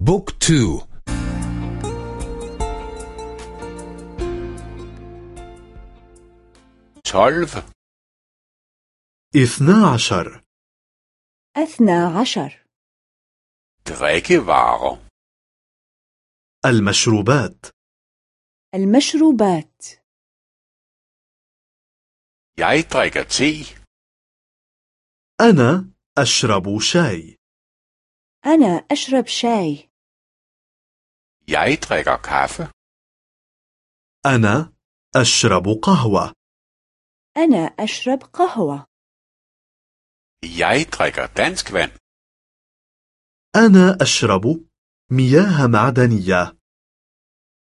بوك تو تولف اثنا عشر أثنى عشر drikkevarer المشروبات. المشروبات. Jeg drikker te. أنا أشرب شاي. أنا أشرب شاي. Jeg drikker kaffe. أنا أشرب قهوة أنا أشرب قهوة Jeg drikker dansk vand. أنا أشرب مياه معدنية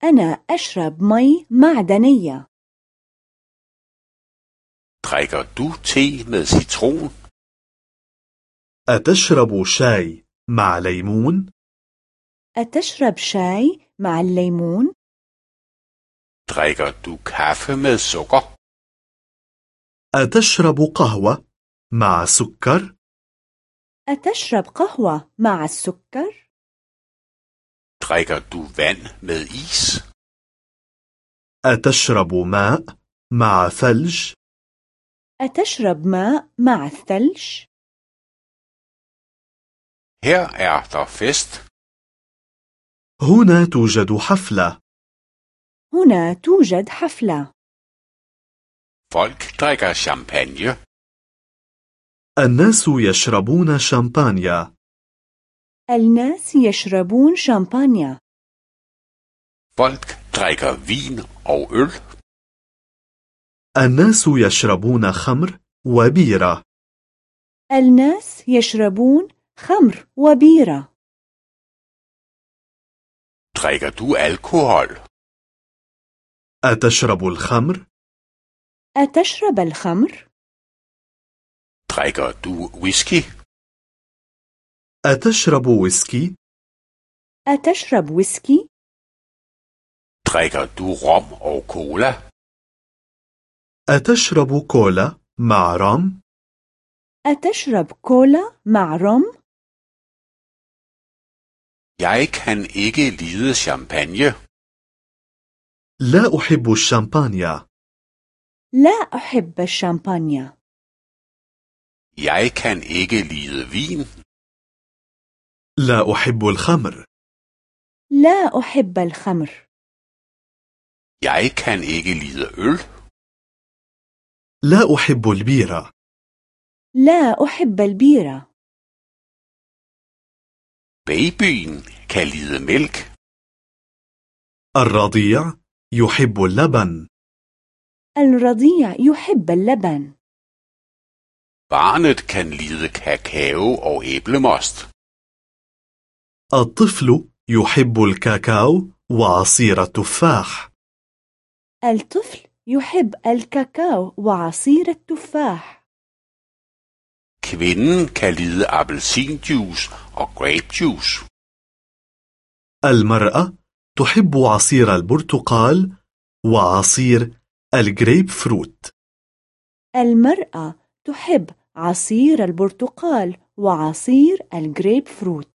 أنا أشرب مي معدنية Drikker du te med citron? أتشرب شاي مع ليمون؟ أتشرب شاي مع الليمون؟ Drikker du kaffe med sukker? أتشرب قهوة مع سكر؟ أتشرب قهوة مع السكر؟ Drikker du vand med is? أتشرب ماء مع ثلج؟ أتشرب ماء مع الثلج؟ Her er der fest. هنا توجد حفلة. هنا توجد حفلة. Folk drikker champagne. الناس يشربون شامبانيا. الناس يشربون شامبانيا. Folk drikker vin og øl. الناس يشربون خمر وبيرة. الناس يشربون خمر وبيرة. Drikker du alkohol? أتشرب الخمر؟ أتشرب الخمر؟ Drikker du whisky? أتشرب ويسكي؟ أتشرب ويسكي؟ Drikker du rom og cola? أتشرب كولا مع رام؟ أتشرب كولا مع روم؟ Jeg kan ikke lide champagne. لا أحب الشامبانيا لا أحب الشامبانيا Jeg kan ikke lide vin. لا أحب الخمر لا أحب الخمر Jeg kan ikke lide øl. لا أحب البيرة لا أحب البيرة Babyen kan lide mælk. الرضيع يحب اللبن الرضيع يحب اللبن Barnet kan lide kakao og æblemost. الطفل يحب الكاكاو وعصير التفاح الطفل يحب الكاكاو وعصير التفاح Kvinden kan lide appelsinjuice og grapejuice. المرأة تحب عصير البرتقال وعصير الجريب فروت المرأة تحب عصير البرتقال وعصير الجريب فروت